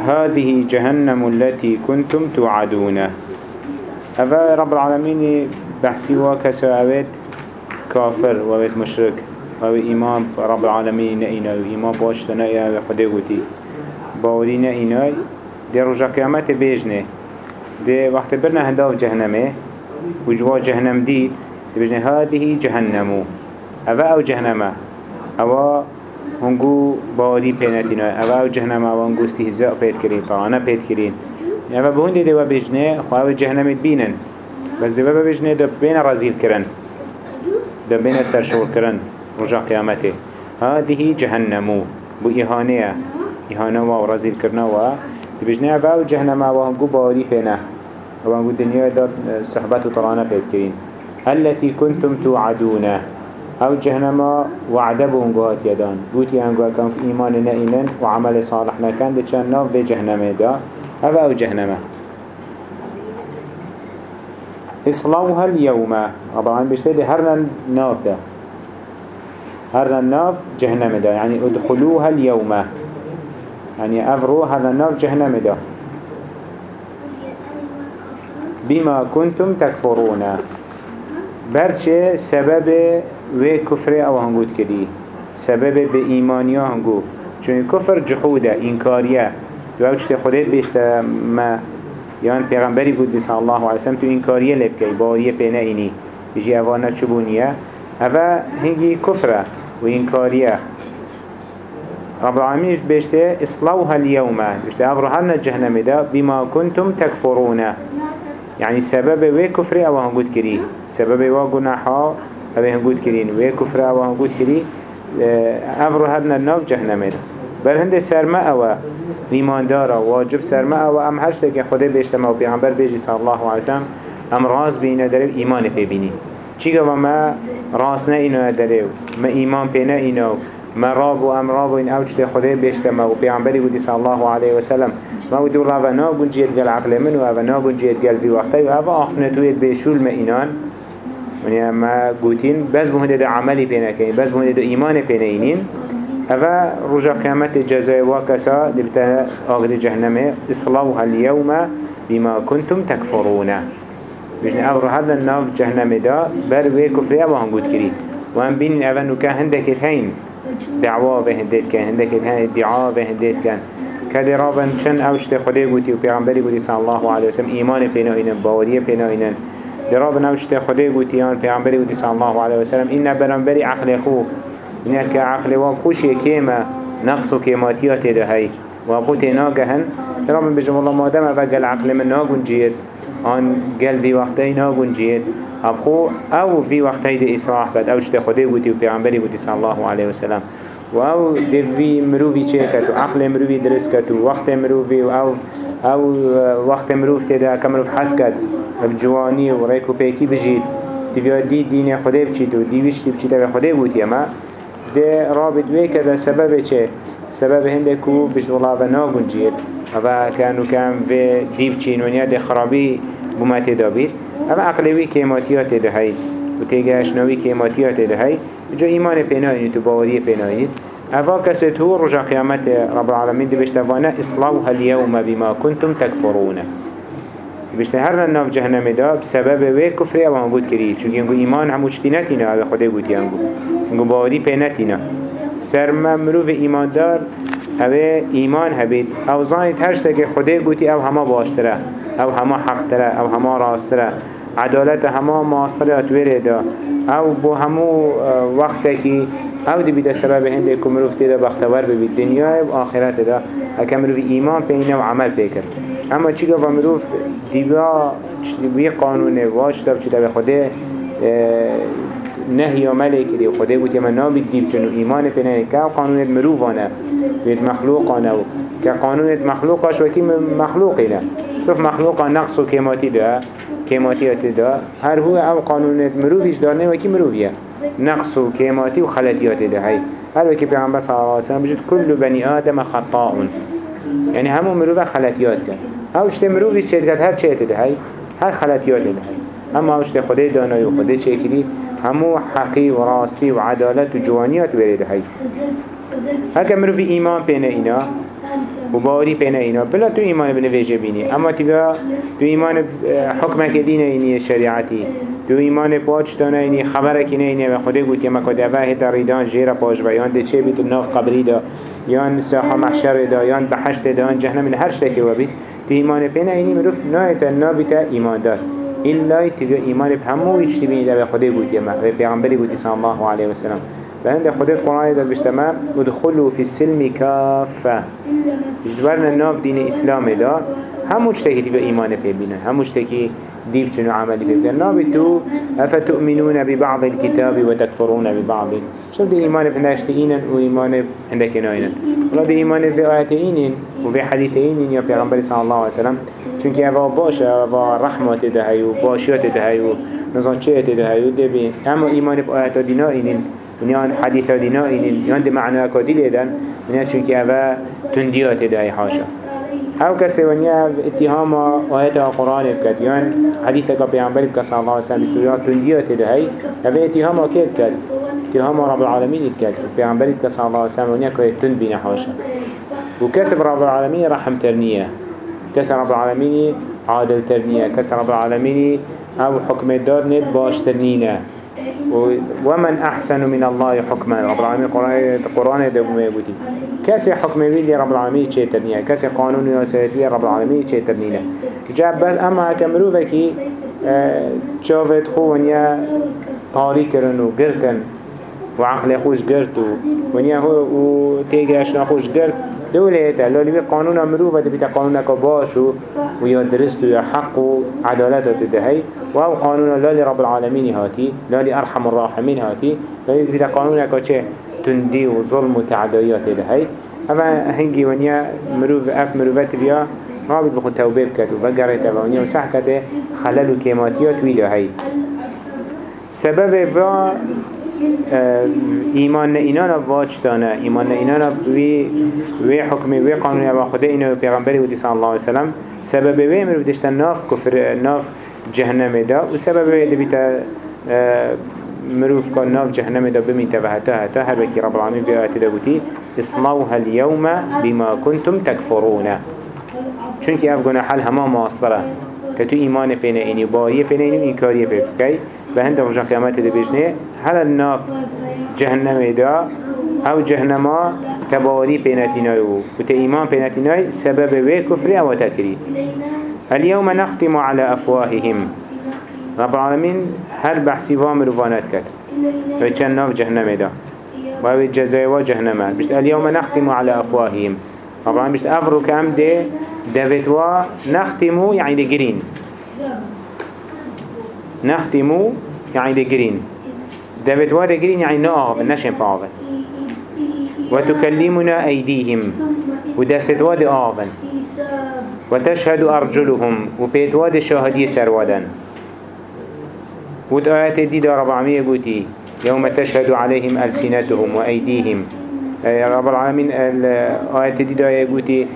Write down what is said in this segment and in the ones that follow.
هذه جهنم التي كنتم توعدون. أفا رب العالمين بحسي وكسو أويت كافر وأويت مشرك وأويت إمام. رب العالمين نئنا وإمام باشتنا إياه خده قوتي باوري نئنا دي رجا قيامت بيجنة. دي وقت برنا هنداف جهنمه. وجوا جهنم ديد. بيجنة هذه جهنمو. أفا أو جهنمه. أو هنگو باوری پینتینا أو أو جهنم أو هنگو استهزاء پید کرین طعانه پید کرین. أو به هنده دیو بجنه خواه جهنمت بینن. بس دیو بجنه دو بین رزیل کرن. دو بین سرشور کرن رجا قیامته هذه جهنمو بو إهانة إهانة و رزيل كرنا و بجنه أو جهنم أو هنگو باوری پینه أو هنگو دنیا داد صحبت و طرانه پید کرین. التي كنتم توعدونه أو جهنم وعده بونگوهات يدان بوتي انگوه كان في ايمان نئينن وعمل صالح نكن دي چند ناف في جهنم دا. أو أو جهنم اصلاوها اليوم. طبعا بيشتري دي هرنا ناف دا هرنا ناف جهنم دا. يعني ادخلوها اليوم. يعني افرو هذا الناف جهنم دا. بما كنتم تكفرون برچه سبب و کفر أو هنگود کردی؟ سبب به ایمانی هنگو چون کفر جحوده انکاریه. و أو چطه خودت بیشتر ما یان پیغمبری بود صلی الله علیه وسلم تو انکاریه لبکی باریه پینه اینی. بجی اوانا چبونیه اوه هنگی کفره و انکاریه. رب العالمين بيشته اصلوها اليوم بيشته أبرهن جهنم دا بما كنتم تكفرون يعني سبب وي كفر أو هنقود كري سبب وي جناحا اوه هنگود کرین و کفر اوه هنگود کری افرو هدنا ناف جهنمه بل هنده سرما ایمان دارا واجب سرما اوه ام هشته که خدا بیشتما و پیغمبر بیجی صلی الله علیه وسلم ام راز بینه داره ایمان پی بینی. چی گوه ما راز نه اینو داره ما ایمان پی نه اینو ما راب و ام راب و این اوجت خدا بیشتما و پیغمبری بودی صلی الله علیه وسلم. ما ودو رابا ناگون جید گل عقل من و اوه ناگون جید گل فی وقتی و اوه آخنتوید بیشول ما اینان. ونیا ما گوتین بس بهنده ده عملی پینا کنین بس بهنده ده ایمان پینا اینین اوه رجا قیامت جزای دبتا آغد جهنمه اصلاوها اليوم بما كنتم تكفرون بجن أو هذا الناف جهنم دا بر وی کفری أو هنگود کری. و هم بینین اوه نوکا هندک هین. دعوا به هندت کن هندک هین ادعا کدی رابن چن اوشت خدا گوتی و پیغمبری صلی الله علیه وسلم ایمان پینا اینن باوری پینا اینن. دراب نوشت خدای گوتیان پیامبری گوتی صلی الله علیه و سلم این برانبری عقل خو که عقل و خوش کیما نقص و کیماتیات ده هی و قوت ناگهن دراب بجم الله مادم أو گل عقل من ناگون جید آن گل وی وقتی ناگون جید أبخو أو في وقتي دي إصلاح بد. أو شتى خدي قوتي وبيعمبري قوتي صلى الله عليه وسلم. و أو دفي مروفي چه عقل مروفي درس كتو؟ وقت مروفي؟ أو او وقت مروف تیدا مروف حس کد جوانی و ریکو پیکی بجید دیویا دی دین خدا بچید و دیویش دی بچید او خدا بودی اما ده رابط وی که ده سبب چه؟ سبب هنده کو بجولا و ناگنجید و کانو کم و دیو چینونیا ده خرابی بومت دابیر. اما عقلوی کیماتیات ده هید و تیگه اشناوی کیماتیات ده هید جا ایمان پینایید تو باوری پینایید أفا كسيت رجع قيامت رب العالمين. دي بيشتفانا إصلاوها اليوم بما كنتم تكفرون. بيشته هر الناف جهنم دا بسبب وی کفر أو هم بود کری. چون ينگو ایمان همو چتی نتینا أو خدا بود ينگو ينگو باوری پی نتینا سرما مروف ایمان دار أو ایمان هبید. أو زانید هشتا که خدا بودی أو همه باشتره. أو همه حق تره أو همه راستره عدالت همه ماستره اتویره دا. أو بو همو وقت که او دی بیده سبب هنده که مروف تیده بختور ببید. دنیا و آخرت دا اکا مروف ایمان پینه و عمل پیکر اما چی گفت مروف؟ دیبا دیبوی قانونه واش تب چی تب خوده نهی عمله کری خوده بود من نابید دیب چنو ایمان پینه که قانونت مروفانه بید مخلوقانه و که قانونت مخلوقاش وکی مخلوقی نه. شوف مخلوقا نقص و کماتی ده کماتیات ده هر هو او قانونت مروفیش دارنه وکی مروفیه؟ نقص و كيماتي و خلطيات ده هاي هل وكي پیغمبر صلى الله عليه وسلم بجد كل بني آدم خطاء. يعني همو مروفة خلطيات كان هاو اشته مروفي چهد كد هر چهت ده هاي هر خلطيات ده هاي اما هاو اشته خده دانای و خده چه همو حقي و راستي و عدالت و جوانيات ويري ده هاي هكا مروفي ايمان بين اينا و باوری پینا اینا بلا تو ایمان بنویجه بینی. اما تیگا تو ایمان حکمك دین اینی شریعتی. تو ایمان پاچ دانه اینی خبره کنه اینی و خوده گوتی ما کده اوه تا ریدان جیر پاش و یان ده چه بیت ناف قبری دا یان ساحه محشر دا یان بحشت دا یان جهنم هر شتکی و بید تو ایمان پینا اینی مروف نایتا نابتا ایمان دار. إلا تبقى إيمان بهمو يجتبيني دا بخده قوتي ما بيغنبري قوتي صلى الله عليه وسلم. فعند خده القرآن دا بجتمع ودخلوا في السلم كافة جدورنا الناف دين إسلام دا. همو اجتكي تبقى إيمان بيبينا همو اجتكي ديب شنو عملي بيبدا نابتو أفتؤمنون ببعض الكتاب وتكفرون ببعض؟ شو دي إيمان بناشتئين وإيمان عندك ناينا ولا دي إيمان بآياتين وبحديثين يا بيغنبري صلى الله عليه وسلم. چونکه اوه باشه اوه رحمت ده و باشیات ده و نزانچه ده و ده بین اما ایمان با آیت دینا اینین ونیان حدیث دینا اینین یان ده معنی اکادی لیدن. ونیا چونکه اوه تندیات ده حاشا. أو کسی ونیا اتهام آیت قرآن بکد یان حدیث که پیامبر الله علیه وسلم یا تندیات ده هی اوه اتهام کد کد اتهام رب العالمین کد پیامبر بکد صلی الله علیه وسلم ونیا که تند بین حاشا وكسب رب العالمين رحم ترنيه كس رب العالمين عادل ترنية كس رب العالمين أو حكم الدار نت باش ترنينا ومن أحسن من الله حكما. رب العالمين قرآن قرآن دبوا يقولي كسي حكم بيلي رب العالمين شيء ترنية كسي قانون يسيرتي رب العالمين شيء ترنينا جاب بس أما كمرو بكي شافت خو ونيا طاري كرن وقرتن وعقل خوش قرتو ونيا هو وتيجي أشنا خوش قرت دولة لولي بي قانون مروفة بيتا قانونك باشو. ويا درست ويا حق وعدالته تدهي. وهو قانون لولي رب العالمين هاتي. لولي أرحم الراحمين هاتي. لولي بيتا قانونك چه؟ تندي وظلم وتعدايات تدهي. اما هنگي ونيا مروف اف مروفات بيا رابط بخون توبه بكت وبقرت ونيا وسحكت خلل وكيماتيات ويدا هاي سبب با ایمان اینا واج دانه. ایمان اینا وی وی حکم وی قانون با خدا اینو پیغمبری بودی صلی الله علیه وسلم. سبب وی مرو دشتن ناف کفر ناف جهنم دا. و سبب وی دبیتا مروف کن ناف جهنم دا و حتا حتا هر بکی رب العالمین بیاتی دا بودی. اصلاوها اليوم بما كنتم تكفرون چونك اف گناح همه ماصره كتو إيمان بين إني باية بين إني إنكارية بكي بهند رجع قيامات دي بجنه هل الناف جهنم دا أو جهنما تباري بيناتنا وت إيمان بيناتنا سبب وي كفر أو تكري اليوم نختم على أفواههم. رب العالمين هل بحثي وامر وفانات كت وچن ناف جهنم دا. وهو الجزاء وجهنم بشت اليوم نختم على أفواههم. رب العالمين بشت أفرو كام دي دفتوا نختمو يعني دي جرين نختمو يعني دي جرين دفتوا دي جرين يعني نقاغ نشن باغن وتكلمنا أيديهم. ودستوا آغن وتشهد أرجلهم. وبيتوا دي شاهدية سرودن. وتآيات دي دا رب العالمين قوتي يوم تشهد عليهم ألسنتهم وأيديهم. رب العالمين الآيات دي دا يقولي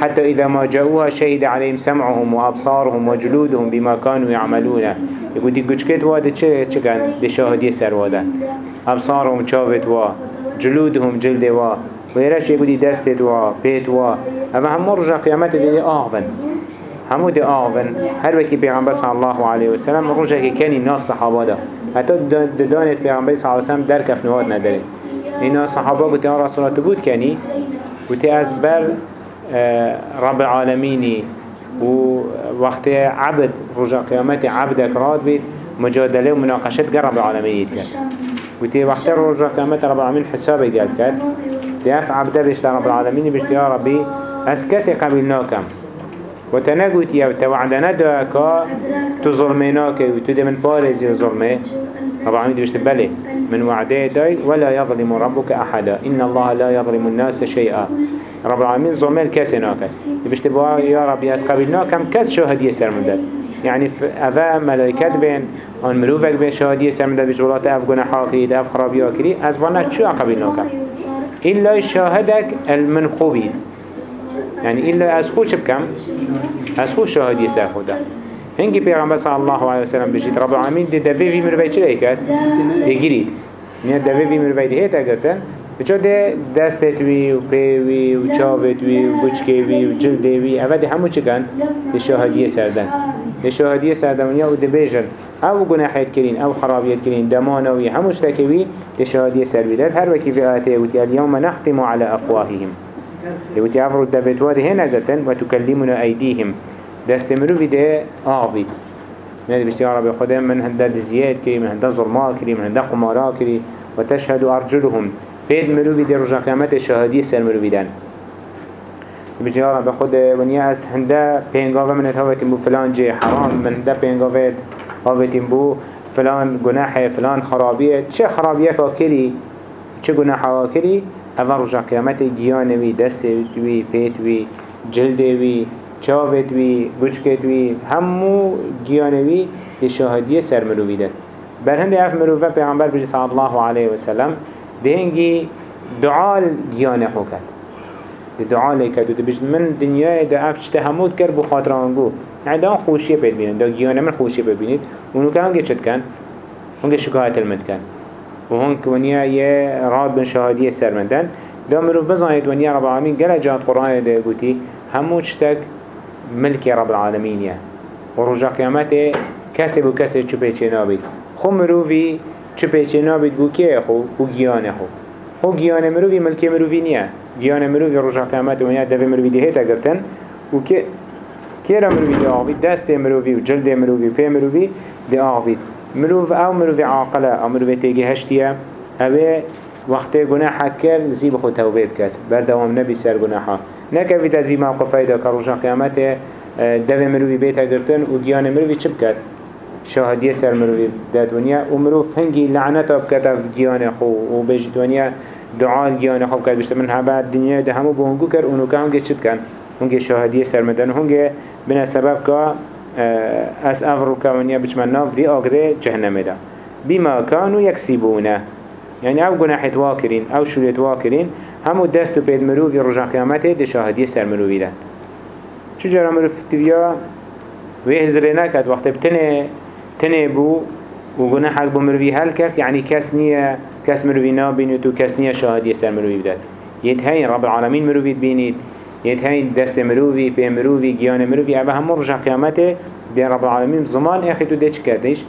حتى إذا ما جاءوها شهد عليهم سمعهم وأبصارهم وجلودهم بما كانوا يعملون. يقول دي قجكت وادا چه كان؟ بشاهدية سر وادا أبصارهم شافت وا جلودهم جلد وا ويرش يقول دي دستت وا بيت وا. أما هم مرجع قيامات دي آغبن. همو دي آغبن. هر وكي بيغنبه صلى الله عليه وسلم رجع كان الناس صحابه دا. حتى دانت بيغنبه صلى الله عليه وسلم در كفنوات نداره. إنا صحابه قلت يا رسول الله تبود كاني قلت أزبر رب العالمين ووقت عبد رجع قيامت عبدك راد بيت مجادله ومناقشت رب العالمين يتكلم قلت وقت رجع قيامت رب العالمين حسابي قال كد ديف عبده بيشت رب العالمين بيشت يا ربي أسكسي قبلناكم وتنقوت يا توعدنا دعاكا تظلمناك وتدي من بارزي ظلمه رب العالمين بيشت بلي من وعده داي ولا يظلم ربك أحدا. إن الله لا يظلم الناس شيئا رب العالمين ظلمه الكاس ناكد بيشت بوا يا ربي أس قبلناكم كاس شاهدية سر مدد يعني أفا ملائكات بين آن مروفك بين شاهدية سر مدد بجولات أف گناحا كريد أف خرابيا كريد أز وأنا شو قبلناكم إلا شاهدك المنخوبين يعني إلا از خوش بكم از خوش شاهدية سر خدا. هنگی پیغمبر صلی الله علیه وسلم بجید رب العالمین دی دوی وی مروی چه ایکد؟ دی گرید نه دوی وی مروی دی هیتا گرتن. بچه ده دستت وی و پیوی و چاوت وی و بچکه وی و جلده وی. اوه ده همو چه کن؟ ده شاهدیه سردن. ده شاهدیه سردن و ده بیجن أو گناحیت کرین أو خرابیت کرین دمانوی هموش تکوی ده شاهدیه سر بیدن هر وکی في آته وتی اليوم نختم على أفواههم وتی افرو دفتوات هنا جتن وتكلمنا أيديهم دست مروفي ده آبید نادي بشتي عربي خدا من هنده دزيات كري من هنده ظلما كري من هنده قمارا كري وتشهد أرجلهم. بيد مروفي دي رجع قيامت الشهادية سر مروفي دان. بشتي عربي خدا ونيا أس هنده بينغاوة من هتهوتي بو فلان جي حرام من هنده بينغاوة هاوتي بو فلان جناح فلان خرابية چه خرابية كاكري چه جناح كاكري هوا رجع قيامت جيانوي دستوي بيتوي جلدوي چاوت وی بچکت وی همو گیانوی دی شاهدیه سر مروی ده بر اف مروفه پیغمبر بجی صلی الله علیه ده هنگی دعا گیانه خو کرد دعا لیکد و بجد من دنیای ده آف چته همود کرد بو خاطر آنگو يعني ده خوشیه پید بینن. ده گیانه من خوشیه ببینید اونو که هنگه چد کن؟ هنگه شکایت المد کن. و هنگ ونیا یه راد بن شاهدیه سرمندن. ده مروف بزانید ونیا رب العالمین گل جات قرآن ده گوتی همو چتک ملك رب العالمين يا ورجع قيامته كسب وكسب چو پیچه نابید. خو مروفی چو پیچه نابید بو که خو بو گیانه خو. خو گیانه مروفی ملک مروفی نیه. گیانه مروفی رجع قيامته ونیا دوی مروفی دیه تا گرتن و که که را مروفی دی آقید دست مروفی و جلد مروفی و پی مروفی دی آقید مروف او مروفی عاقله او مروفی تیگه هشتیه اوه وقت گناه کرد زیب خود توبید کرد. بردوام نبی سر گناحا نکوی تدوی موقفه دا که روشان قیامت دو مروی بیتا گرتن و گیان مروی چه بکد؟ شاهدیه سر مروی داد ونیا و مروف هنگی لعنتا بکد اف گیان خو. و بجد ونیا دعا گیان خو بکد بشت من هبا دنیا ده همو بونگو کر. اونو که هنگی چه بکن؟ هنگی شاهدیه سر مدن. هنگی بنا سبب که اس افرو که ونیا بچمن ناف دی آگره جهنم دا بما كانوا يكسبون يعني أو گناحت واكرين أو شولت واكرين همو دست و پید مروفی رجا قیامته ده شاهدی سر مروفی دن. چجورا مروف تیویا؟ و هزره نکد. وقت بتنه تنه بو و گناه حق بو مروفی حل کرد یعنی کس نیه کس مروفی نابینی تو کس نیه شاهدی سر مروفی بدد ید هین رب العالمین مروفی بینید ید هین دست مروفی پی مروفی گیان مروفی اوه همو رجا قیامته ده رب العالمین زمان اخی تو ده چه کردش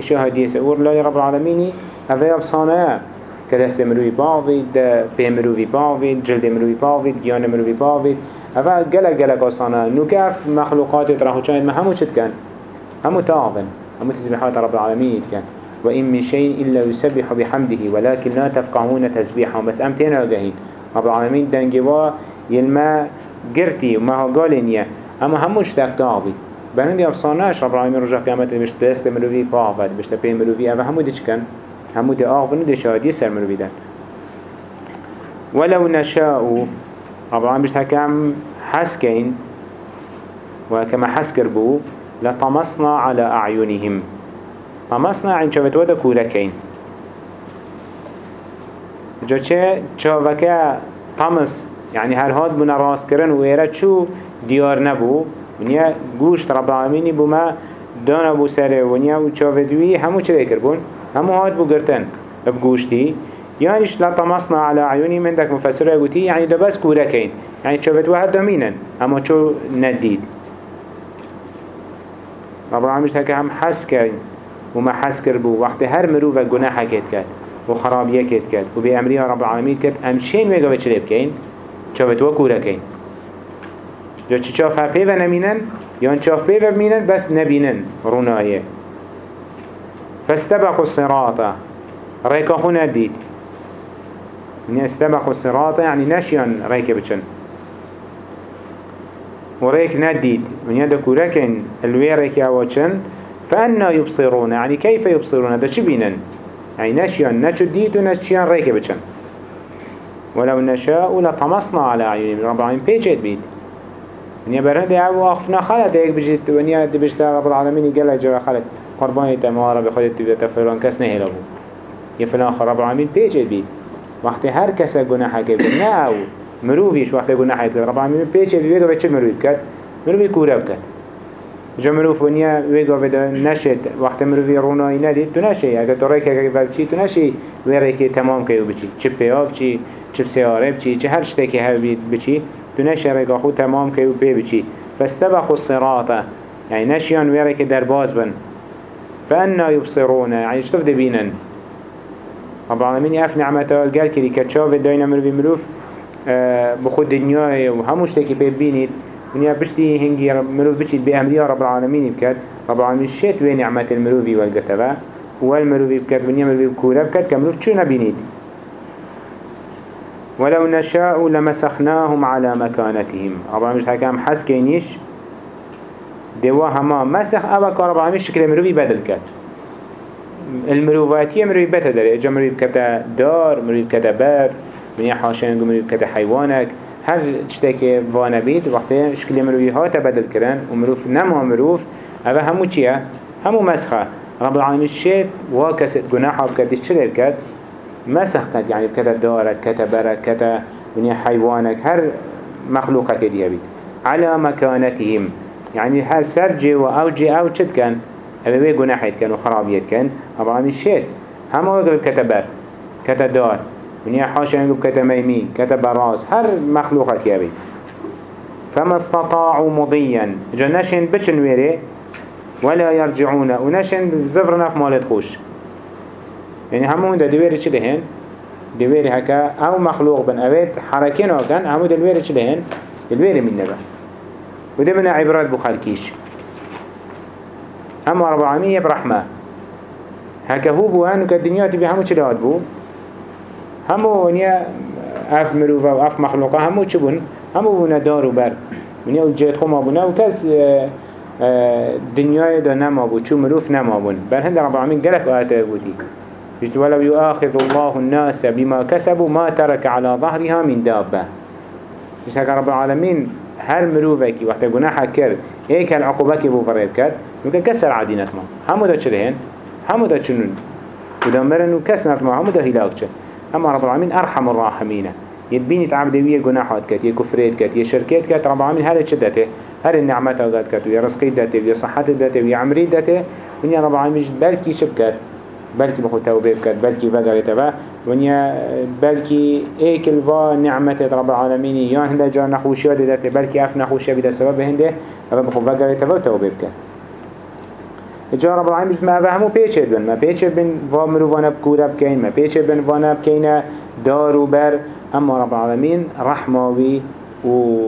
شاهدی سر. اور لای رب العالمینی اوه ابصانه كدست مروي باوید پی مروی باوید جلد مروی باوید گیان مروی باوید. اوه گلک گلک آسانه نوکف مخلوقات راهو چاید ما همو چد کن همو همو تسبيحات رب العالمين كان. وإن من شيء إلا يسبح بحمده ولكن لا تفقهون تسبيحهم. بس أم تينا وجهين رب العالمين دنجوا يلما قرتي وما هو قالنيا أما هموش تاك تاغي بلندي أفصاناش رب العالمين رجع قيامته بشت دست مروفي باغد بشت بين مروفي أما همو ديش كان؟ همو دي آغفن دي شهادية سر مروي دان. ولو نشاء طبعا بيش هكام حسكين وكما حسكر بو لطمسنا على أعينهم. طمسنا عن شبت ودا كولكين. جا چه چاوكا طمس يعني هر هاد بنا راس کرن و ایره چو دیار نبو. ونیا گوشت رب العالمینی بو ما دانا بو سره ونیا و چاودوی همو چه بکر بون؟ همو هاد بو گرتن. بگوشتی یعنیش لا طمسنا على عيوني من دك مفسره قوتي يعني ده بس كوركين يعني شبت واحد دمينا اما شو نديد رب العالمين هكا هم حس كين وما حس كربو وقت هر مروفة جناح كيت كات وخرابية كيت كات وبأمرها رب العالمين كات أمشين ويقا بتشرب كين شبت وكوركين جا چی چاف پیوه نمینن یا چاف پیوه بمینن بس نبینن رونایه. فاستبقوا الصراط. ريكا خو ندید. يعني استبقوا الصراط يعني نشيان ريكا بچن. وريك نديد من يدك ولكن الويرك يوچن فأنا يبصرون. يعني كيف يبصرون؟ شو بينن؟ يعني نشيان نشو ديد ونشيان ريكا بچن ولو نشاء لطمسنا على عيونهم رب العالمين بيجت بيد ونیا برهند أو آخفنا خلط ایک بجید ونیا دبشت رب العالمین گله جرا خلط قربانی تمارا بخودت تبدأ فلان کس نهلا بو یه فلان رب العالمین پیچه بید وقتی هر کس گناه کرد نه أو مروفیش وقتی گناه کرد. رب العالمین پیچه بید و چه مروف کرد؟ مروفی کوره بکرد جا مروف ونیا ویگا بده نشد وقت مروفی رونایی ندید تو نشی. اگر ریک اگر نشی. وی ریک تمام که بچی. چه پیاب چی چه سیاره بچی چه هر هبید بچی تو نشی ریک خود تمام که بی بچی. فاستبقوا الصراط. يعني نشيان ويرك در باز بن. فأنا يبصرون يعني اشتف دبينن رب العالمين يف نعمته قال كري كتشاف داينا مروفي مروف. بخود دنيا وهموش تكي بيبينيد ونیا بشتی هنگی مروف بچید به امریا رب العالمین بکد رب العالمین شت و نعمت المروفی والگتبه والمروفی بکد ونیا مروفی بکوره بکد که مروف چو نبینید ولو نشاء لمسخناهم على مكانتهم. رب العالمين حكام حس كينيش دوا هما مسخ أبا كان رب العالمين شكل مروفي بدل كد المروفاتية مروفي بتدر اجا مروفي بكتا دار مروفي بكتا باب من يحاشن مروفي بكتا حيوانك هر چتاك وأنا بيت وقتی شكل مروفي ها تبدل كرن ومروف نما مروف اوه همو چيه؟ همو مسخه رب العالمين الشيط واكست گناحا بكتش چلر كد مسخ كد يعني بكتا دارك كتا برك كتا ونيا حيوانك هر مخلوقة كديه بيت على مكانتهم يعني هر سرجي وأوجي أو چد كان أبا بي گناحيت كان وخرابيت كان رب العالمين الشيط همو وقت كتا بر كتا دار. ونیا حاشا ميمين كتا براس هر مخلوقة كيابي فما استطاعوا مضيا. جنشن بچن ويري ولا يرجعون. ونشن زفرنا في مالت خوش. يعني همون دا دويري چه لهن دويري هكا أو مخلوق بن. اويت حركين وكان همو دويري چه لهن دويري من نبا وده من عبرات بخالكيش اما رب العالمين برحمة. هكا هو بوان الدنيا تبي همو چه لهاد بو؟ همو ونیا اف مروفا و اف مخلوقا همو چه بون؟ همو بونه دار و بر ونیا و جهت خوما بونه و کس دنیای دا نما بود چو مروف نما بون بر هند رب العالمین گلک آیت بودی بجد ولو يؤاخذ الله الناس بما كسبوا ما ترك على ظهرها من دابة. مش هكا رب العالمين هر مروفك وقت جناحة كر هيك العقوبة بو فريد كر ممكن كسر عدينة ما همو دا چلهن همو دا چنون ودمرن وكسنت ما همو دا هلاك چه أما رب العالمين أرحم الراحمين. يبيني تعبد ويا جناحات كت يا كفرات شركات كت رب العالمين هل شدته. هل النعمات أوقات كت ويا رزقي دته ويا صحة دته ويا عمري دته ونيا رب العالمين بلكي شبكت بلكي بخو توبه بكت بلكي بدر تبا ونيا بلكي إيك الفا نعمة رب العالمين. يان هنده جان نخوشيا دته بلكي أف نخوشيا بدا سبب هنده. أبا بخو بدر تبا وتوبه بكت جا رب العالمین بجد ما همو پیچید بن. ما پیچید بن و مروفانا بکورا بکین. ما پیچید بن وأنا بکین دار و بر. اما رب العالمین رحماوی و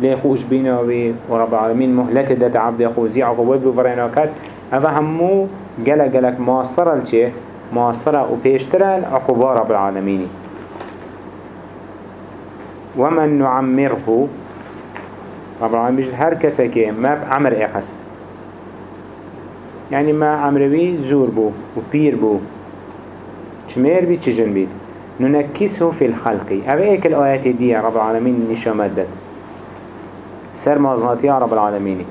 ليخوش بيناوي ورب العالمين مهلت دات عبد يخوزي عقوبات بفرينا كات هذا همو جل جلك ماصرة الشيء ماصرة وبيشترى عقوبة رب العالمين ومن نعمره. رب العالمين هر كسكي ما بعمر اخست يعني ما عمروي زور بو وبير بو. شمير بي تشجن بيت ننكسه في الخلق هذا ايك الآيات دي رب العالمين نشامت داد سر مازناتي رب العالمين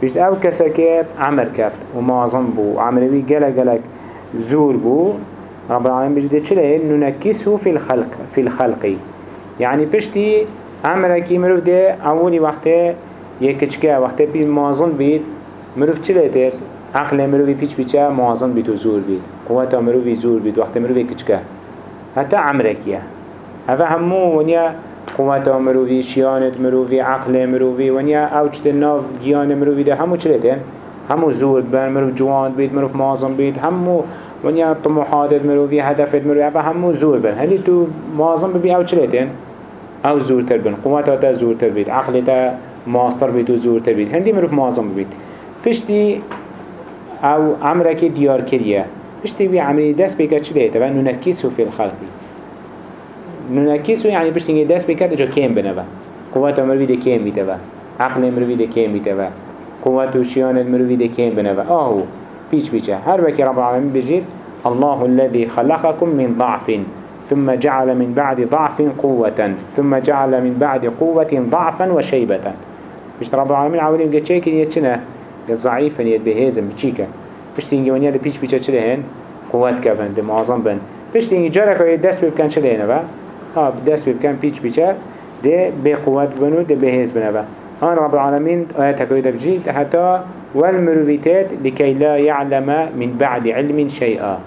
بيشت أو كسكيب عمر كفت ومازن بو عمروي جلق جلق زور بو رب العالمين بيجد چلين ننكسه في الخلق في الخلق يعني بيشتي عمركي مروف ده اولي وقته يكچكه وقته بي مازن بيت مروف چلي عقل مروی پیچ پیچه موازن بید و زور بید. قوت مروی زور بید وقت مروی کچکه. حتی عمرکیه. هذا همو ونیا قوت مروی شیانت مروی عقل مروی ونیا اوجت ناف گیان مروی ده. همو چلیتن همو زور بن مروف جوان بید مروف موازن بید. همو ونیا طموحات مروی هدفت مروی هذا همو زور بن هلی تو موازن ببی أو چلیتن أو زورتر بن قوت تا زورتر بید. عقل تا ماستر بید و زورتر بید. هندی مروف موازن بید. پشتی أو عمرك ديار كريا بشتي بي عمري دست بيكا چليه تبا ننكسه في الخلق ننكسه يعني بشتي دست بيكا تجا كيم بنبا قوات مروي دي كيم بيتبا عقل مروي دي كيم بيتبا قوات وشيان المروي دي كيم بنبا آهو بيش بيشا هر بكي رب العالمين بجيب الله الذي خلقكم من ضعف ثم جعل من بعد ضعف قوة ثم جعل من بعد قوة ضعفا وشيبة. مش رب العالمين عاولين قد شيء يتشنه ضعيفا يد بهزم بچيكا پشتینگی ونیا ده پیچ پیچه چله هن قوت کفن ده معظم بن. پشتینگی جارک های دست بکن چله هنه با ها دست بکن پیچ پیچه ده به قوت بنو ده بهز بنه با آن رب العالمين آيات هكوية بجيت حتى والمروفيتات لكي لا يعلم من بعد علم شيئا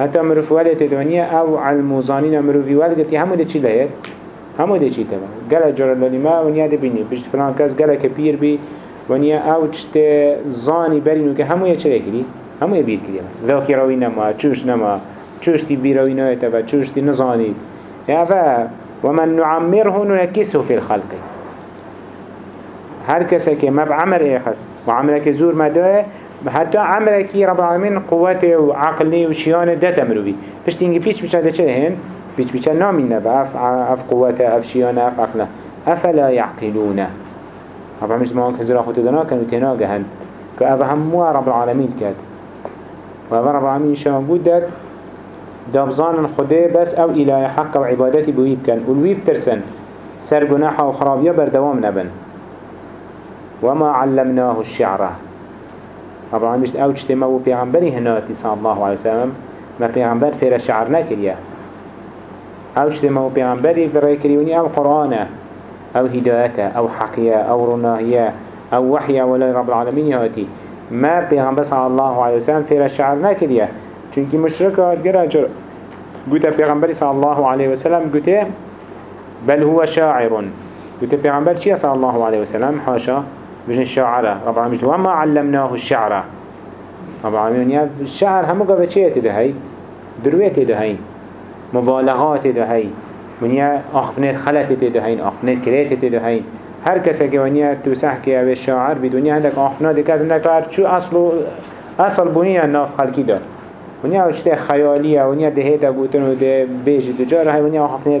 حتى مروف والد تدونية أو علموزانين مروفي والد همو ده چي لهيت همو ده چي تبا قلع جرى للما ونيا ده بيني بجت فلان كاس قلع كبير بي ونيا أو تشت زاني برينو که همو يچه كري همو يبير كري ذاكي روي نما چوش نما چوش تي بيروي نوية تبا چوش تي نزاني يا ومن نعمره ننكسه في الخلق هر کسی که مب عمر ایخس و عمرك زور مدوه حتی عمرکی رب العالمین قوت و عقلی و شیان دت مروی پشت اینگه پیش بیچه ده چه هن؟ پیش بیچه نامین نبا اف, اف قوت اف شیان اف عقله افلا يعقلونه رب مش ما كزرا خود دنا كانوا تناجه هن كأبا هموا رب العالمين كاد وأبا رب العالمين شان بودت دابزان خده بس أو إله حق وعبادتي بويب كان والويب ترسن سر جناحه وخرابية بردوام نبن وما علمناه الشعر. طبعا مش أو اجتماع و پیغمبری هناتی صلی الله علیه وسلم ما پیغمبر فیر شعر نکریه أو اجتماع و پیغمبری فیر کریونی أو قرآنه أو هدایته أو حقیه أو رناهیه أو وحیه ولی رب العالمین هاتی ما پیغمبر صلی الله علیه وسلم فیر شعر نکریه چونکی مشرکات گره جر. قلت پیغمبر صلی الله علیه وسلم قلت بل هو شاعر. قلت پیغمبر چیه صلی الله علیه وسلم؟ حاشا بجن الشاعرة رب العالمين وما علمناه الشعر. رب العالمين الشعر همو قبل چيه تدهي دروية تدهي مبالغات تدهي ونيا أخفنات خلت تدهين أخفنات كريت تدهين هر کسی که ونیا تو سحکی أو شاعر بدونیا هندک آفنا دکت هندک هر چو اصل اصل بونیا ناف خلقی دار. ونیا وشته خیالیه ونیا دهیتا گوتن و ده بیج دجار های ونیا آفنات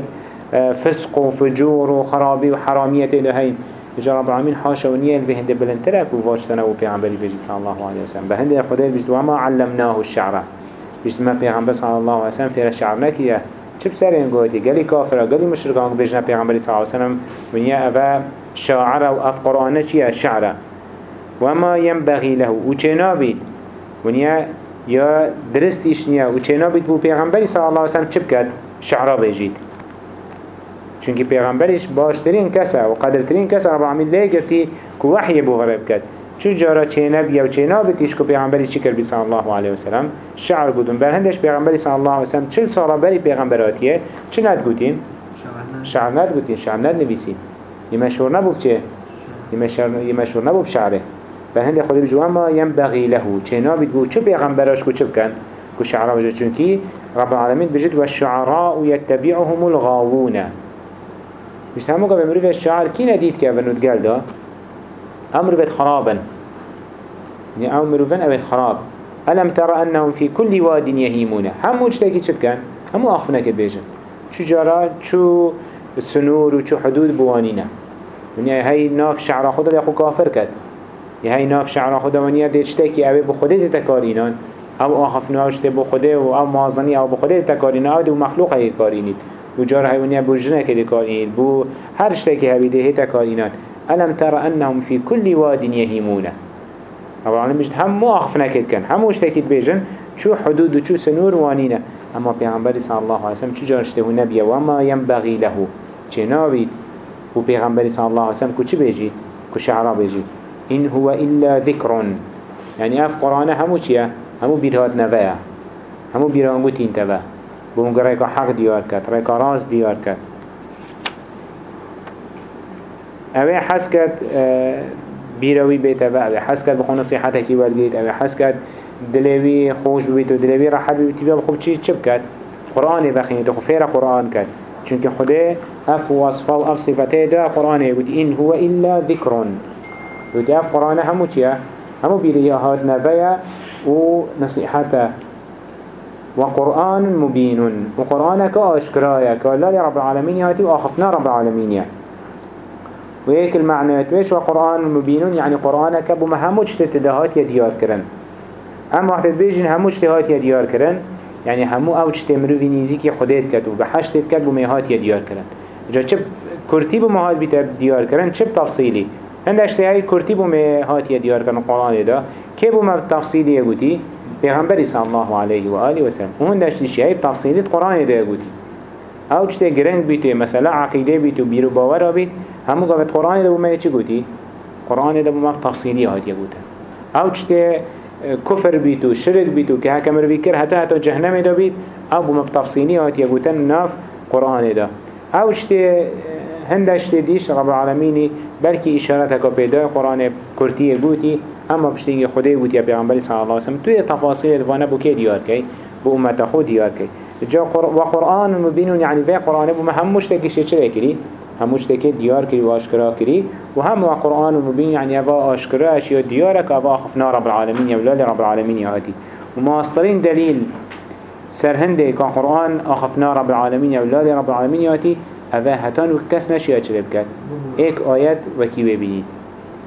فسق و فجور و خرابی و حرامیت دهین. بجا رب العالمين حاشا ونيا في هند بلنترك وواجتنا وبيعنبري بيجي صلى الله عليه وسلم بهند خدای بجد وما علمناه الشعر. بجد ما بيعنبر صلى الله عليه وسلم في الشعر نكيه چه بسر این گویی؟ گلی کافر گلی مشرکان بجنا پیغمبری صلی الله علیه وسلم ونیا اوا شاعر و اف قرآن چیه؟ شعره. و ما ينبغي له. و چه نابید؟ ونیا یا درستیش نیا. و چه نابید بو پیغمبری صلی الله علیه وسلم چه بکد؟ شعره بجید. چونکی پیغمبرش باشترین کسه و قدرترین کسه رب العالمین لی گرتی که وحی بو غرب کد چو جارا چه نبی و چه نابتیش که پیغمبری چی کرد؟ صلی الله علیه وسلم شعر بودن. بر هندش پیغمبری صلی الله علیه وسلم چل ساله بری پیغمبراتیه؟ چه ند گوتین؟ شعر ند گوتین. شعر ند نویسین. یه مشهور نبود چه؟ یه مشهور نبود شعره. بر هند خودی بجو اما ينبغي له چه نابید بو چه پیغمبراش کو چه بکن؟ کو شعره بجو چونکی رب العالمین بجد و الشعراء يتبعهم الغاوون. مش همو قبل مروف الشعر كي نديد كيف ونود قال دا أمر خرابا. يعني أمر أبد خراب ألم ترى أنهم في كل واد يهيمون؟ همو اجتاكي شد كان همو أخفنا كبيجن شو جارات شو سنور وشو حدود بوانينا يعني هاي ناف شعر خدا لأخو كافر كد. هاي ناف شعر خدا ونيا ديشتاكي أبي بخده تتكارينان أو أخفنا أو اشتبه بخده أو معظني أو بخده تتكارينان أو دو مخلوق هاي كارينيت بو جار حيوانية بو جنك كارين بو هر شتك هبيده هتا كارينات ألم ترى أنهم في كل واد يهيمون أبو العالم مجد هم مو أخفنا كد كان هم اشتكت بيجن؟ شو حدود وشو سنور وانينا أما پیغمبر صلى الله عليه وسلم شو جارشته نبيه وما ينبغي له. نابید و پیغمبر صلى الله عليه وسلم كو بيجي كو شعرا بيجي إن هو إلا ذكر يعني أف قرآن همو چيه همو بيرهات نواه همو بيرهانگو تين تبه حق دیار کرد ریکا راز دیار کرد. اوه حس کرد بیروی بیتا و اوه حس کرد بخون نصیحت کی ورگید اوه حس کرد دلوی خوش بیت و دلوی راحت بیت بیا بخوب چی چپ کرد قرآن بخینید خو فیر قرآن کرد. چونکه خدا اف وصفه و اف صفته دا قرآن يقول إن هو إلا ذكر يقول اف قرآن همو چيه همو بيريهات نفيا و نصيحته وقرآن مبين وقرآن كأشكرايا كالله رب العالمين ياتي وأخفنا رب العالمين وهيك المعنى تويش وقرآن مبين؟ يعني قرآن كبو هموش تتدهات يديار كرن. أما وقت بيجن هموش تهات يديار كرن يعني همو أو تمرو في نيزيكي خديت كتو بحشت كتبو ميهات يديار كرن. جا چب كرتي بو مهات بيتا ديار كرن چب تفصيلي؟ هندش تهي كرتي بو مهات يديار كرن قرآن دا. كيبو ما تفصيلي يقولي پیغمبری صلی الله علیه و آله و سلم. اون داشتی شیعه تفصیلی قرآن ده گوتی أو چته گرنگ بیتو مثلا عقیده بیتو بیرو باور بیت همو قابت قرآن دبو ما چی گوتی؟ قرآن دبو ما تفصیلی هاتی گوتا أو چته كفر بيتو شرك بيتو كهكا مروي كر حتى حتى جهنم دا بيت أو بما بتفصيني هات يقوتن ناف قرآن دا. أو اشتي هندش ديش رب العالمين بلكي إشارتك بيدا قرآن كرتية قوتي اما بشتيني خده قوتي پیغمبر صلى الله عليه وسلم توي تفاصيل الوانا بو كي ديار كي بو امتا خود ديار كي جا وقرآن مبين يعني في قرآن بو مهم مشتكي شي چرا كري هموش تكي ديار كري واشكرا كري وهم قرآن مبين يعني أبا أشكرا أشياء ديارك أبا أخفنا رب العالمين يا ولاد رب العالمين يا هاتي وماصطرين دليل سرهنده كان قرآن أخفنا رب العالمين يا ولاد رب العالمين يا هاتي أبا هتان وكس نشي أشرب كات إيك آيات وكيوه بنيد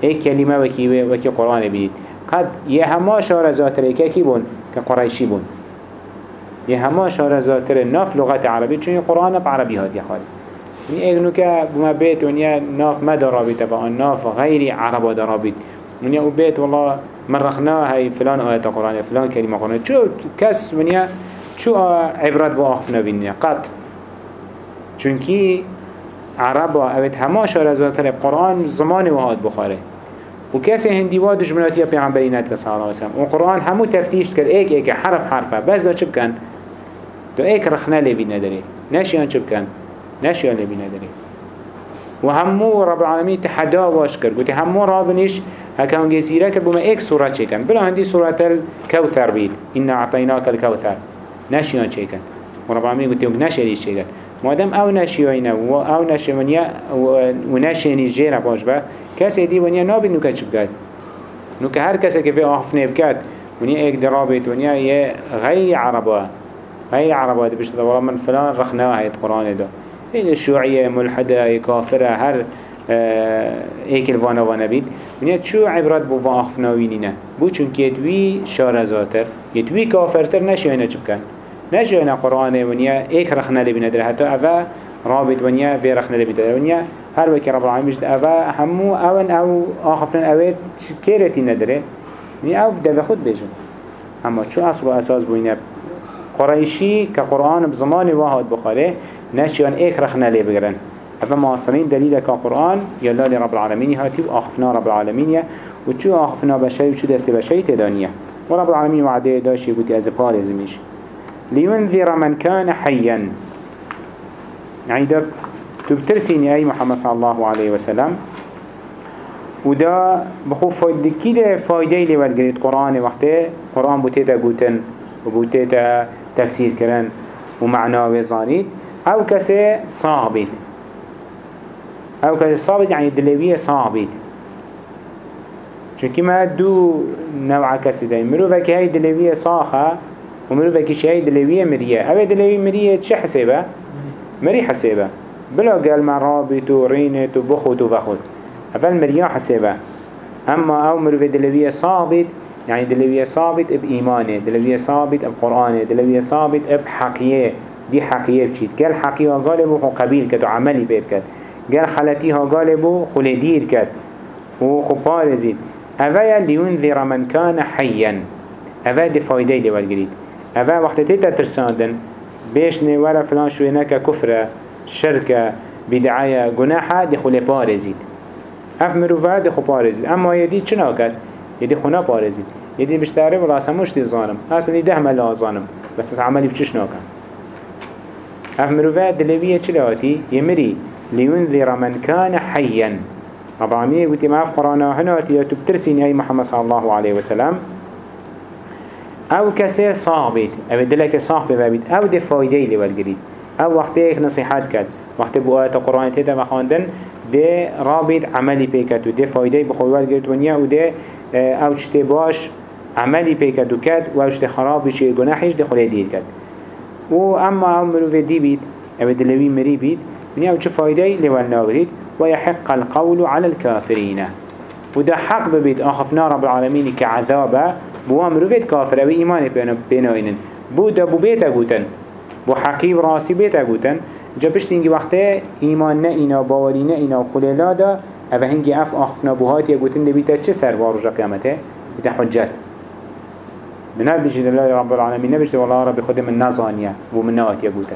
إيك كلمة وكيوه وكي قرآن بنيد قد يهما شار زاتره كي بون؟ كقريشي بون. يهما شار زاتره ناف لغة عربية چون قرآن بعربي هاتي خالي نی اگنو که بما بیت ونیا ناف ما درابیت با ناف غیر عربا درابیت ونیا أو بیت والله مرخنا هاي فلان آية قرآن فلان كلمة قرآن. شو كس ونیا شو عبرت با آخفنا بینیا قط. چونکی عربا اوید همه شارزاتر قرآن زمان وهاد بخاره و کسی هندی واد جملاتی که صلی الله علیه وسلم و قرآن همو تفتیش کرد ایک ایک حرف حرفه بس دا چه بکن؟ دا ایک رخنه لیبی نداره نشیان چه بکن؟ نشيا اللي بينا دري وهمو رب العالمين تحدا واش كر قلت همو رابنش هكذا جزيرة كبما ايك سورة شيكن بلا هندي سورة الكوثر بيت إنا أعطيناك الكوثر. نشيا شيكن ورب العالمين قلت يوم نشيا شيكن مادام أو و أو نشيوانيا ونشيني جيرا باش با كسي دي ونيا نابد نوكا چبكات نوكا هر كسي كفي آخفنه بكات ونيا ايك درابت ونيا غير عربا غير عربا دي بشتا والله من فلان رخناها هيت قرآن ده این شوعیه ملحده کافره هر ایک الوانا وأنا بید. ونیا چو عبرت بو وان آخفناوینی نه. بو چون که دوی شارزاتر دوی کافرتر نشیانه چه بکن؟ نشیانه قرآن ونیا ایک رخنه لبینه در حتی اوه رابط ونیا في رخنه لبینه در ونیا هر وکی رب العالمین جد اوه همو اون أو آخفن اوه کیرتی نداره. ونیا أو بده خود بیجن اما چو اصل و أساس بوینه قرائشی که قرآن بزمان واحد بخاره نشيان ايك رخنا لي بگرن. هذا معاصرين دليل كقرآن يلا لرب العالمين هاتي وآخفنا رب العالمين وشو آخفنا بشي وشو دست بشي تدانية ورب العالمين وعده داشي قلت أزبار يزميش لينذر من كان حيا يعني ده تبترسيني أي محمد صلى الله عليه وسلم ودا بخو فايدة كده فايدة اللي ورقريت قرآن وقته؟ قرآن بوتيتا قوتن وبوتيتا تفسير كرن ومعنى وزانيت أو کسی صابت. أو کسی صابت يعني دلوية صابت. چونكي ما دو نوع كسي داي. مروفك هاي دلوية صاخة ومروفك هاي دلوية مرية. أو دلوية مرية چه حسيبة؟ مري حسيبة. بلا قال ما رابط ورينت وبخوت وبخوت اول مريا حسيبة. أما أو مروفة دلوية صابت يعني دلوية صابت بإيمانه دلوية صابت بقرآنه دلوية صابت بحقية. دي حقية بچيت قال حقية غالبو خو قبيل كد وعملي بير كد قال خلتيها غالبو خو لدير كد وخو بارزيد أفا لينذر من كان حيا أفا دي فايدة اللي والقريد أفا وقت تيتا ترساندن بيشني ولا فلان شوي نكا كفرة شركة بدعاية جناحة دي خو لبارزيد اف مروفا دي خو بارزيد اما يدي چنا كد يدي خونا بارزيد يدي بشتاري ولا سموش دي ظالم أصلا ده ملا ظالم بس عملي بچش ناكن اف مروفه دلوية چلاواتي يمري لينذر من كان حيا. رب العالمين قلت ما في قرآن هناتي تبترسين أي محمد صلى الله عليه وسلم. أو كسي صاحبت أو دلك صاحب بابت أو فايدة اللي والقريد أو وقت إيك نصيحات كد وقت بو آيات القرآن تيتا مخاندن دي رابط عملي بيكت و دي فايدة بخوي والقريد ونيا و دي أو چتي باش عملي بيكت و كد و أو چتي خراب بشي گناحيش دي خلي دير كد و اما هم مروفه دي بيت أو دلوي مري من أو چه فايده لول ناغريد ويحق القول على الكافرين وده حق ببيت آخفنا رب العالمين كعذابه بوا مروفه كافر أو ايمان بينوينن بو ده بو بيتا قوتن بو راسي بيتا قوتن جا بشتينجي وقته ايمان نه اینا باوری نه اینا خلیلا دا. أو هنگی اف آخفنا بوهات یا قوتن ده بیتا چه سر وارجا قیامته؟ بیتا حجت. من بيجي الله رب العالمين نبيجي والله رب خد من نزانية ومن نوات يقولك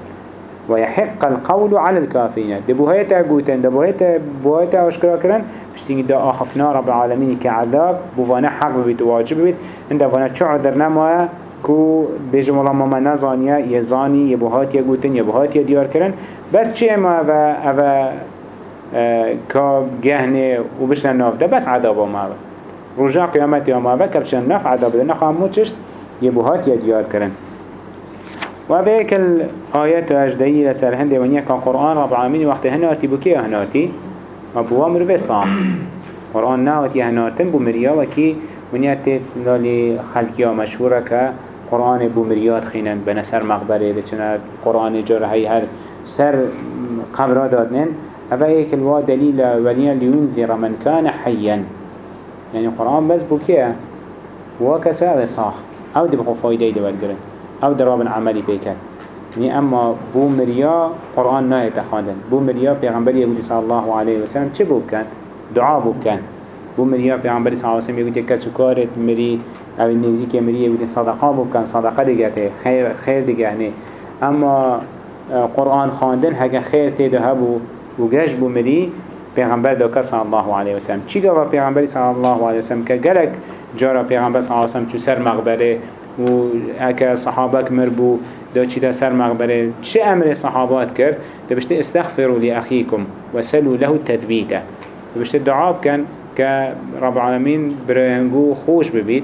ويحق القول على الكافرين. دبوهيتا قوتن دبوهيتا بوهيتا أشكرا كرن. بشتيني دا آخفنا رب العالمين كعذاب بوانا حق ببيت واجب ببيت. عند وأنا شو عذر نموه؟ كو بيجم الله ما نزانيا يزاني يبوهات يقوتن يبوهات يديار كرن. بس چه ما اوه اوه که گهنه و بشن ناف ده بس عذاب ما رجع قیامت یا ما بکرشن نف عذاب همو چشت؟ يبوهات يديار كرن وبيك الآيات أجدهي لسر هنده ونيا كان قرآن رب العالمين وقت هناتي بكي هناتي أبوه مروي صام قرآن نهاتي هناتن بمريا وكي ونيا تيت لالي خلقيا مشهورة كا قرآن بمريات خينن بنسر مقبره لچنا قرآن جرهي هر سر قبرا دادنن. هذا هيك الوا دليل وليا لينذر من كان حيا يعني قرآن بس بكيه وكسا صاح أو دي بخو فايدة دي والگرن أو درابن عملي بيكن. يعني أما بو مريا قرآن ناهي تخاندن بو مريا پیغمبر يقول صلى الله عليه وسلم چه بو كان دعا بو كان بو مريا پیغمبر صلى الله عليه وسلم يقول كسو كارت مري أو النزيك مري يقول صدقاء بو كان صدقاء دي خير خير دي اما قرآن خاندن هكا خير تيده هبو وجاش بو مري پیغمبر دو صلى الله عليه وسلم. چی گفت پیغمبر صلى الله عليه وسلم؟ که گلک جارا پیغمبر صلی الله علیه و چو سر مقبره و اکا صحابك مربو دا چی دا سر مقبره. چه أمر صحابات کرد؟ دا بشته استغفروا لأخيكم وسلوا له التثبيت دا بشته دعا بکن که رب العالمین برهنگو خوش ببید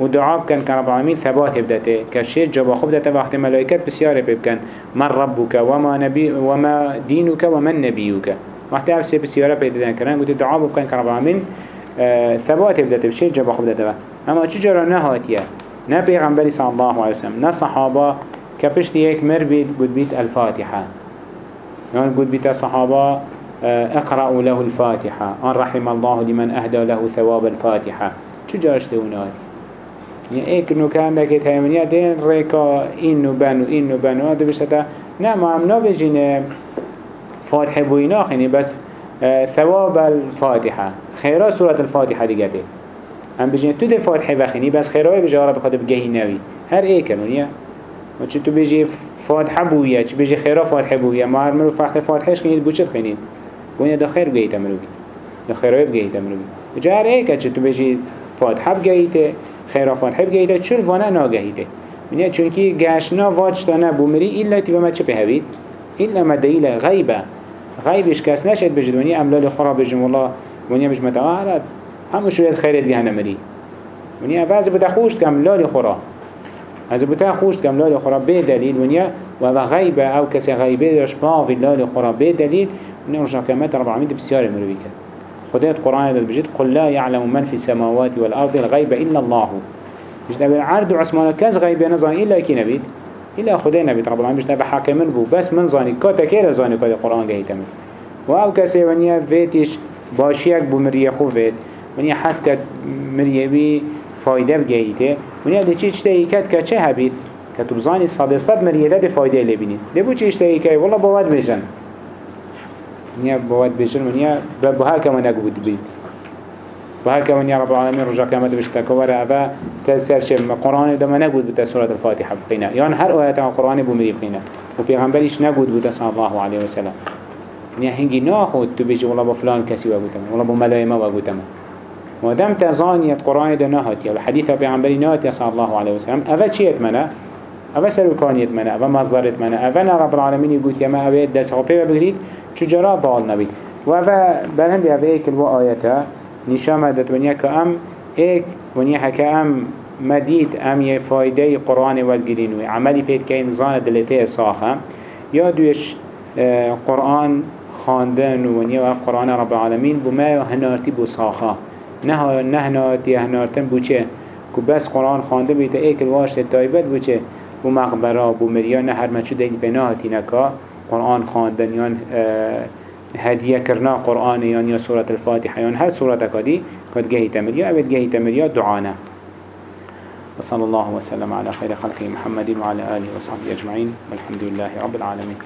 و دعا بکن که رب العالمین ثبات بدته که شیر جبا خوب دته. وقت ملائکت بسیار بکن من ربك وما, نبي وما دينك ومن نبيك وقت افسي بسیاره پیدا کردن گوتی دعا بکن که رب العالمین ثبات بدته بشي جبا خوب دته اما چه جرا نهاتیه نه پیغمبری صلی الله علیه وسلم نه صحابه پشت یک مر بید بود بید الفاتحه. يعني بود بید صحابه اقرأوا له الفاتحة. أن رحم الله لمن أهدى له ثواب الفاتحة. شو جارش دونات يعني ايك نو كان لك تهمنيا دين ريكا إنو بانو إنو بانو هذا بشتا نعم عم نبجين فاتحة بوينا خيني بس ثواب الفاتحة. خيرا سورة الفاتحة دي قدر هم بجين تو ده فاتحة بخيني بس خيرا بجي رب بخاطر بجهي نوي هر إيه كنونيا وچه تو بجي فاتحة بويا چه بجي خيرا فاتحة بويا ما هر مرو فاتحة فاتحة خيني بوچت خينين وين ده خير بجهي تمرو بي ده خيرا بجهي تمرو بي جا هر إيه كچه تو بجي فاتحة بجهي خيرا فاتحة بجهي چل وأنا ناگهي ته منيا چونكي گاشنا واجتانا بومري إلا تبا ما چه بهويد إلا ما دليل غيبه غيبش كاس نشد بجدوني أملال خراب بجم الله ونيا مش متعارض همو شوية خيرت جهنم مري ونيا فاز بتا خوشت كم لالي خرا از بتا خوشت كم لالي خرا به دليل ونيا و غيبة أو كسي غيبة داش باوي لالي خرا به دليل ونيا رجع كمات رب العالمين بسيار مروي كان خديت قرآن البجد قل لا يعلم من في السماوات والأرض الغيب إلا الله. مش نبي؟ العرض وعثمان كاز غيبة نظام إلا كي نبيت؟ إلا خدای نبید رب العالمین مش نبی حاکمن بو. بس من زانی کاتا کیر زانی کاتا قرآن گهی تمن و آو کسی ونیا ویتش باشیک بو مریه خو وید ونیا حس کد مریه بی فایده بگهیته ونیا دی چی چته ایکد که چه هبید؟ که تو زانی صد صد مریه ده فایده لبینید دی بو چی چته ایکد والله باید بجن. ونیا باید بجن ونیا با هر کمان اگو بود بید. وهر كمان يا رب العالمين رجع كامل بشتك ورا أبا تسير شيء القرآن ده ما نقول بتا سورة الفاتحة بقينا يعني هر آيات القرآن بمري بقينا وبيغمبريش نقول بتا صلى الله عليه وسلم يعني هنجي ناخد تبيجي والله بفلان كسي وقتما والله بملايمة وقتما ودم تزاني القرآن ده نهات يا الحديث بيغمبري نهات صلى الله عليه وسلم أفا شيء يتمنى أفا سلوكان يتمنى أفا مصدر يتمنى أفا رب العالمين يقول يا ما أبيت دس غبي بقريد شجرة ضال نبي وأفا بلهم بأبيك الوا آياتها نشامه دت ونیا که ام ایک ونیا که ام مدید ام یه فایده قرآن والگرین و عملی پید که انسان دلته ساخه. یا دویش قرآن خاندن و ونیا و اف قرآن رب العالمین بو ما هنارتی بو ساخه. نه نه هنارتی هنارتن بو چه؟ که بس قرآن خانده بیت ایک الواشت تایبت بو چه؟ بو مقبره بو مریا نه هر دیل بناهتی نکا. قرآن خاندن یا هدیه کرنا قرآن یا سورة الفاتحة یا هر سورة کدی کد جهی تمریا اوید جهی تمریا دعانا. وصلى الله وسلم على خير خلقه محمد وعلى آله وصحبه أجمعين والحمد لله رب العالمين